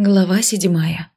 Глава седьмая.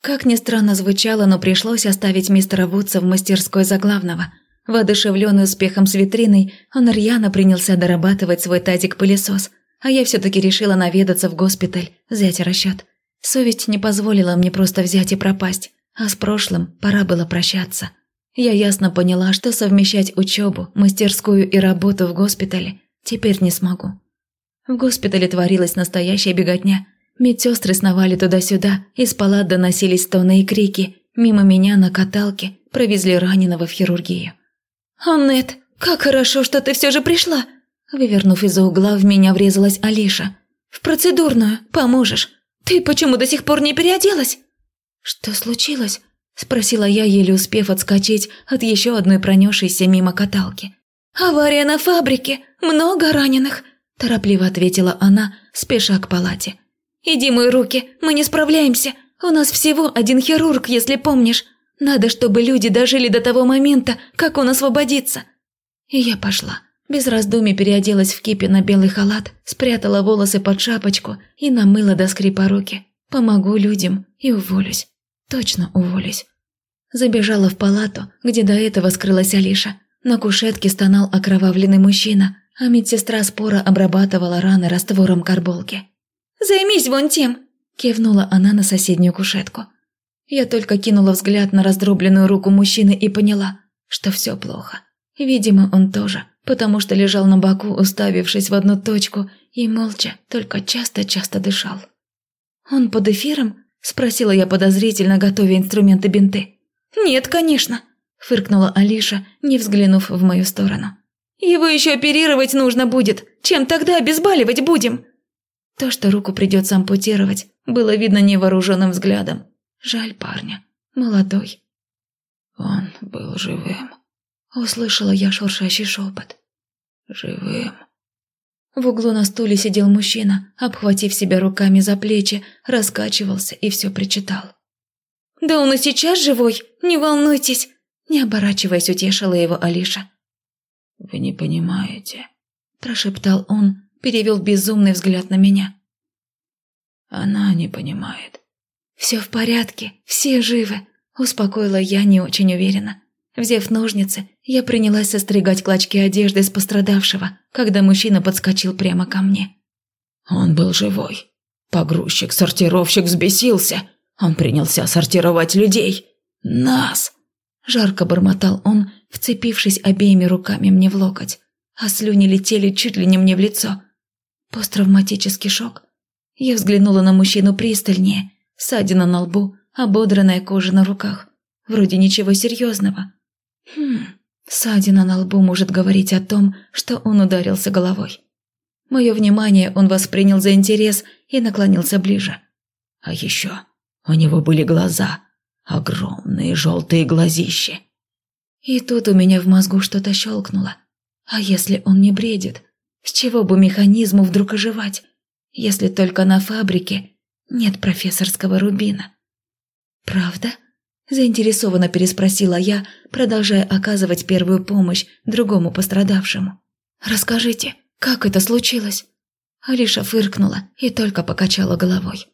Как ни странно звучало, но пришлось оставить мистера Вудса в мастерской за главного. Воодушевленный успехом с витриной, он рьяно принялся дорабатывать свой тазик-пылесос, а я все-таки решила наведаться в госпиталь, взять расчет. Совесть не позволила мне просто взять и пропасть, а с прошлым пора было прощаться. Я ясно поняла, что совмещать учебу, мастерскую и работу в госпитале теперь не смогу. В госпитале творилась настоящая беготня – Медсестры сновали туда-сюда, из палат доносились стоны и крики. Мимо меня на каталке провезли раненого в хирургию. «Аннет, как хорошо, что ты все же пришла!» Вывернув из-за угла, в меня врезалась Алиша. «В процедурную поможешь. Ты почему до сих пор не переоделась?» «Что случилось?» – спросила я, еле успев отскочить от еще одной пронесшейся мимо каталки. «Авария на фабрике, много раненых», – торопливо ответила она, спеша к палате. «Иди мой руки, мы не справляемся. У нас всего один хирург, если помнишь. Надо, чтобы люди дожили до того момента, как он освободится». И я пошла. Без раздумий переоделась в кипе на белый халат, спрятала волосы под шапочку и намыла до скрипа руки. Помогу людям и уволюсь. Точно уволюсь. Забежала в палату, где до этого скрылась Алиша. На кушетке стонал окровавленный мужчина, а медсестра спора обрабатывала раны раствором карболки. Займись вон тем!» – кивнула она на соседнюю кушетку. Я только кинула взгляд на раздробленную руку мужчины и поняла, что все плохо. Видимо, он тоже, потому что лежал на боку, уставившись в одну точку, и молча, только часто-часто дышал. «Он под эфиром?» – спросила я подозрительно, готовя инструменты бинты. «Нет, конечно», – фыркнула Алиша, не взглянув в мою сторону. «Его еще оперировать нужно будет. Чем тогда обезболивать будем?» То, что руку придется ампутировать, было видно невооруженным взглядом. Жаль парня. Молодой. Он был живым. Услышала я шуршащий шепот. Живым. В углу на стуле сидел мужчина, обхватив себя руками за плечи, раскачивался и все причитал. «Да он и сейчас живой, не волнуйтесь!» Не оборачиваясь, утешила его Алиша. «Вы не понимаете», – прошептал он, перевел безумный взгляд на меня. Она не понимает. «Все в порядке, все живы», – успокоила я не очень уверенно. Взяв ножницы, я принялась состригать клочки одежды с пострадавшего, когда мужчина подскочил прямо ко мне. Он был живой. Погрузчик-сортировщик взбесился. Он принялся сортировать людей. Нас. Жарко бормотал он, вцепившись обеими руками мне в локоть, а слюни летели чуть ли не мне в лицо. Посттравматический шок. Я взглянула на мужчину пристальнее. Ссадина на лбу, ободранная кожа на руках. Вроде ничего серьезного. Хм, ссадина на лбу может говорить о том, что он ударился головой. Мое внимание он воспринял за интерес и наклонился ближе. А еще у него были глаза, огромные желтые глазищи. И тут у меня в мозгу что-то щелкнуло. А если он не бредит? С чего бы механизму вдруг оживать, если только на фабрике нет профессорского рубина? «Правда?» – заинтересованно переспросила я, продолжая оказывать первую помощь другому пострадавшему. «Расскажите, как это случилось?» Алиша фыркнула и только покачала головой.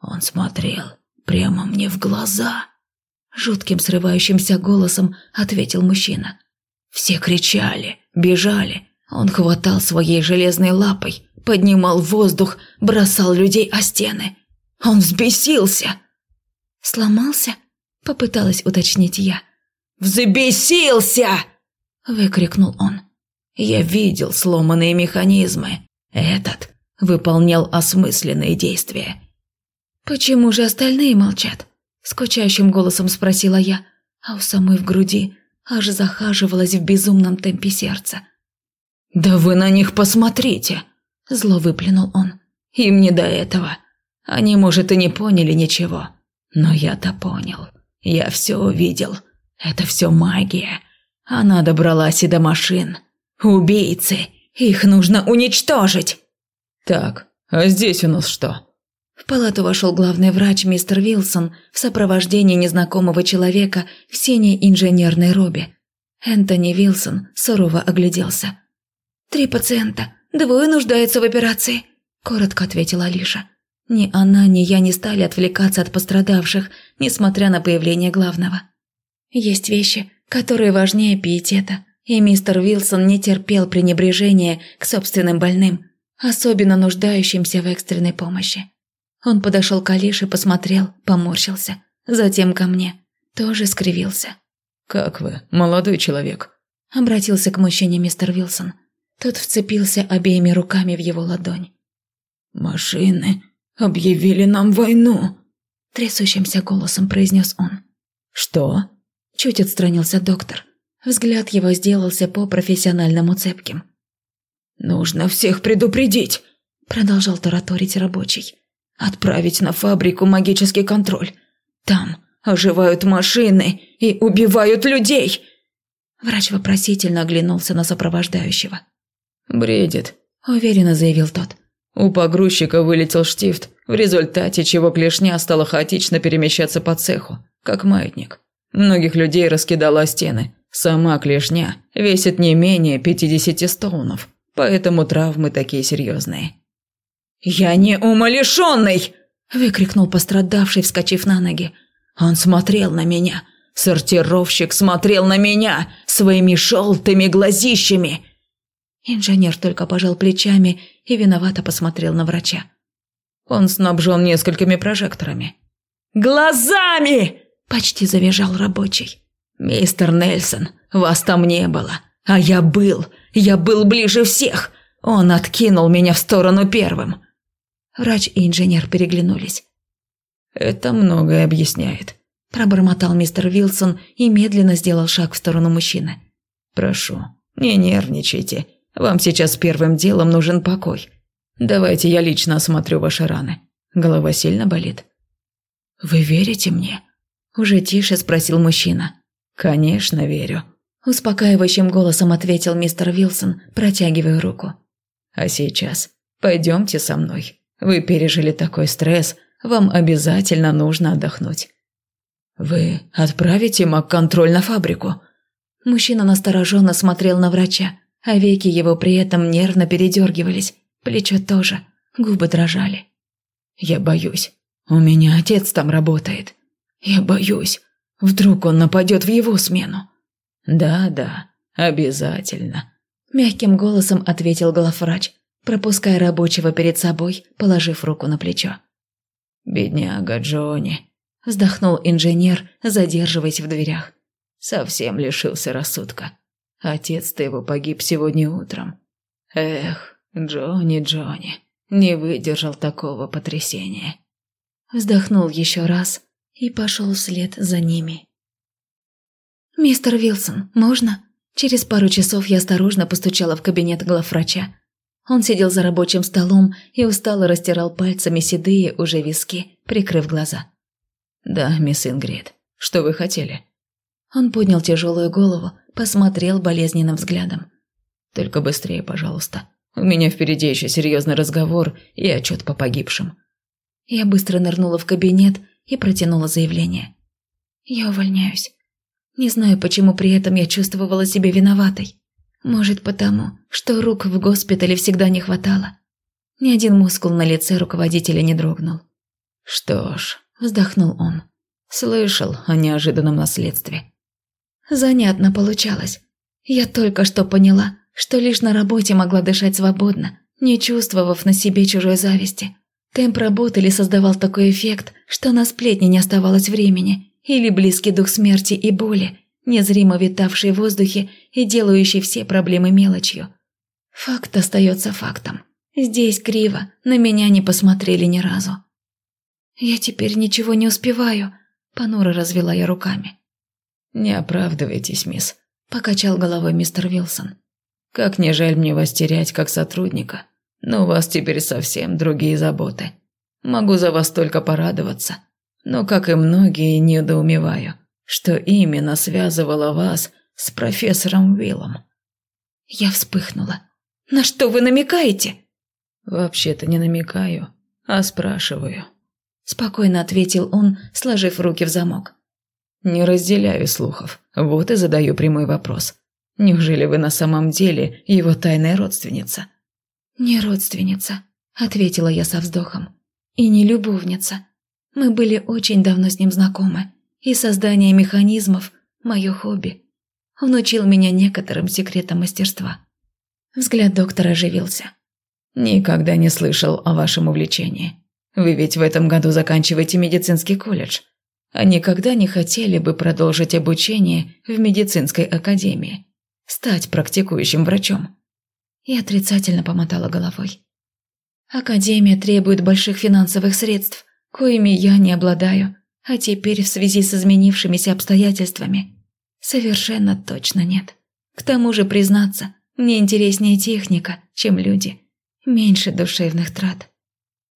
«Он смотрел прямо мне в глаза», – жутким срывающимся голосом ответил мужчина. «Все кричали, бежали, он хватал своей железной лапой, поднимал воздух, бросал людей о стены. Он взбесился. «Сломался?» – попыталась уточнить я. «Взбесился!» – выкрикнул он. «Я видел сломанные механизмы. Этот выполнял осмысленные действия». «Почему же остальные молчат?» – скучающим голосом спросила я, а у самой в груди аж захаживалось в безумном темпе сердца. «Да вы на них посмотрите!» – зло выплюнул он. «Им не до этого. Они, может, и не поняли ничего. Но я-то понял. Я все увидел. Это все магия. Она добралась и до машин. Убийцы! Их нужно уничтожить!» «Так, а здесь у нас что?» В палату вошел главный врач мистер Вилсон в сопровождении незнакомого человека в синей инженерной робе. Энтони Вилсон сурово огляделся. «Три пациента. Двое нуждаются в операции», – коротко ответила Алиша. Ни она, ни я не стали отвлекаться от пострадавших, несмотря на появление главного. Есть вещи, которые важнее пиетета, и мистер Вилсон не терпел пренебрежения к собственным больным, особенно нуждающимся в экстренной помощи. Он подошел к Алише, посмотрел, поморщился, затем ко мне, тоже скривился. «Как вы, молодой человек?» Обратился к мужчине мистер Вилсон. Тот вцепился обеими руками в его ладонь. «Машины объявили нам войну», – трясущимся голосом произнес он. «Что?» – чуть отстранился доктор. Взгляд его сделался по-профессиональному цепким. «Нужно всех предупредить», – продолжал тараторить рабочий. «Отправить на фабрику магический контроль. Там оживают машины и убивают людей!» Врач вопросительно оглянулся на сопровождающего. «Бредит», – уверенно заявил тот. У погрузчика вылетел штифт, в результате чего клешня стала хаотично перемещаться по цеху, как маятник. Многих людей раскидала стены. Сама клешня весит не менее 50 стоунов, поэтому травмы такие серьезные. «Я не умалишенный!» – выкрикнул пострадавший, вскочив на ноги. Он смотрел на меня. Сортировщик смотрел на меня своими желтыми глазищами. Инженер только пожал плечами и виновато посмотрел на врача. Он снабжен несколькими прожекторами. «Глазами!» – почти завизжал рабочий. «Мистер Нельсон, вас там не было. А я был. Я был ближе всех. Он откинул меня в сторону первым». Врач и инженер переглянулись. «Это многое объясняет», – пробормотал мистер Вилсон и медленно сделал шаг в сторону мужчины. «Прошу, не нервничайте. Вам сейчас первым делом нужен покой. Давайте я лично осмотрю ваши раны. Голова сильно болит?» «Вы верите мне?» – уже тише спросил мужчина. «Конечно, верю», – успокаивающим голосом ответил мистер Вилсон, протягивая руку. «А сейчас пойдемте со мной. Вы пережили такой стресс – вам обязательно нужно отдохнуть. Вы отправите маг-контроль на фабрику? Мужчина настороженно смотрел на врача, а веки его при этом нервно передергивались, плечо тоже, губы дрожали. Я боюсь. У меня отец там работает. Я боюсь. Вдруг он нападет в его смену. Да-да, обязательно. Мягким голосом ответил главврач, пропуская рабочего перед собой, положив руку на плечо. «Бедняга Джонни», – вздохнул инженер, задерживаясь в дверях. «Совсем лишился рассудка. Отец-то его погиб сегодня утром. Эх, Джонни, Джонни, не выдержал такого потрясения». Вздохнул еще раз и пошел вслед за ними. «Мистер Вилсон, можно?» Через пару часов я осторожно постучала в кабинет главврача. Он сидел за рабочим столом и устало растирал пальцами седые уже виски, прикрыв глаза. «Да, мисс Ингрид, что вы хотели?» Он поднял тяжелую голову, посмотрел болезненным взглядом. «Только быстрее, пожалуйста. У меня впереди еще серьезный разговор и отчет по погибшим». Я быстро нырнула в кабинет и протянула заявление. «Я увольняюсь. Не знаю, почему при этом я чувствовала себя виноватой. Может, потому, что рук в госпитале всегда не хватало. Ни один мускул на лице руководителя не дрогнул. «Что ж», – вздохнул он, – «слышал о неожиданном наследстве». Занятно получалось. Я только что поняла, что лишь на работе могла дышать свободно, не чувствовав на себе чужой зависти. Темп работы ли создавал такой эффект, что на сплетни не оставалось времени, или близкий дух смерти и боли, незримо витавший в воздухе и делающий все проблемы мелочью. Факт остается фактом. Здесь криво, на меня не посмотрели ни разу. «Я теперь ничего не успеваю», – понуро развела я руками. «Не оправдывайтесь, мисс», – покачал головой мистер Вилсон. «Как не жаль мне вас терять как сотрудника, но у вас теперь совсем другие заботы. Могу за вас только порадоваться, но, как и многие, недоумеваю что именно связывало вас с профессором Уиллом. Я вспыхнула. «На что вы намекаете?» «Вообще-то не намекаю, а спрашиваю», – спокойно ответил он, сложив руки в замок. «Не разделяю слухов, вот и задаю прямой вопрос. Неужели вы на самом деле его тайная родственница?» «Не родственница», – ответила я со вздохом. и не любовница. Мы были очень давно с ним знакомы, и создание механизмов – мое хобби. Он учил меня некоторым секретам мастерства. Взгляд доктора оживился. «Никогда не слышал о вашем увлечении. Вы ведь в этом году заканчиваете медицинский колледж. А никогда не хотели бы продолжить обучение в медицинской академии? Стать практикующим врачом?» Я отрицательно помотала головой. «Академия требует больших финансовых средств, коими я не обладаю, а теперь в связи с изменившимися обстоятельствами совершенно точно нет. К тому же, признаться, мне интереснее техника, чем люди. Меньше душевных трат.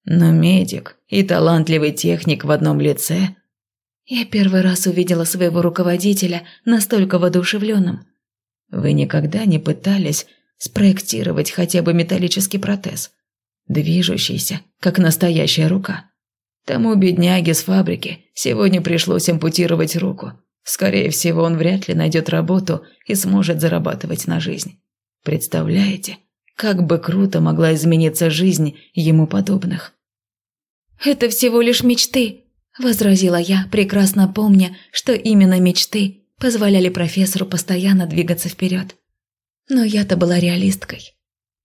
Но медик и талантливый техник в одном лице... Я первый раз увидела своего руководителя настолько воодушевленным. Вы никогда не пытались спроектировать хотя бы металлический протез, движущийся, как настоящая рука? Тому бедняге с фабрики сегодня пришлось ампутировать руку. Скорее всего, он вряд ли найдет работу и сможет зарабатывать на жизнь. Представляете, как бы круто могла измениться жизнь ему подобных? «Это всего лишь мечты», – возразила я, прекрасно помня, что именно мечты позволяли профессору постоянно двигаться вперед. Но я-то была реалисткой.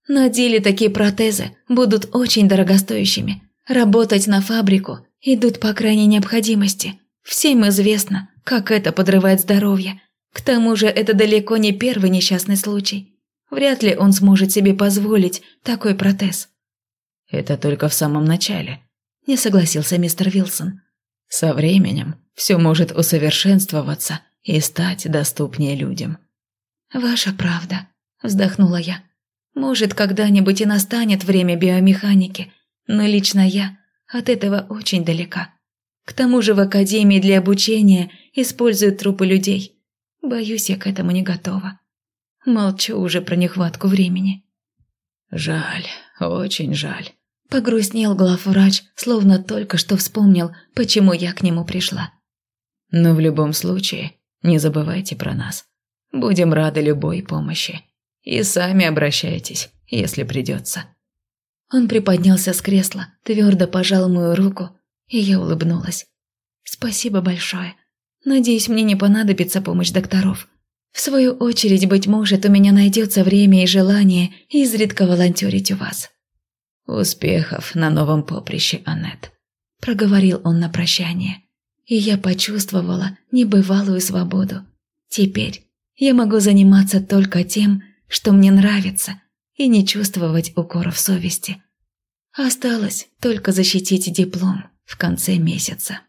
На деле такие протезы будут очень дорогостоящими. Работать на фабрику идут по крайней необходимости. Всем известно, как это подрывает здоровье. К тому же это далеко не первый несчастный случай. Вряд ли он сможет себе позволить такой протез. Это только в самом начале, не согласился мистер Вилсон. Со временем все может усовершенствоваться и стать доступнее людям. Ваша правда, вздохнула я. Может, когда-нибудь и настанет время биомеханики, но лично я от этого очень далека. К тому же в академии для обучения используют трупы людей. Боюсь, я к этому не готова. Молчу уже про нехватку времени. Жаль, очень жаль. Погрустнел главврач, словно только что вспомнил, почему я к нему пришла. Но в любом случае, не забывайте про нас. Будем рады любой помощи. И сами обращайтесь, если придется. Он приподнялся с кресла, твердо пожал мою руку, и я улыбнулась. «Спасибо большое. Надеюсь, мне не понадобится помощь докторов. В свою очередь, быть может, у меня найдется время и желание изредка волонтерить у вас». «Успехов на новом поприще, Аннет», – проговорил он на прощание. И я почувствовала небывалую свободу. Теперь я могу заниматься только тем, что мне нравится, и не чувствовать укоров совести. Осталось только защитить диплом в конце месяца.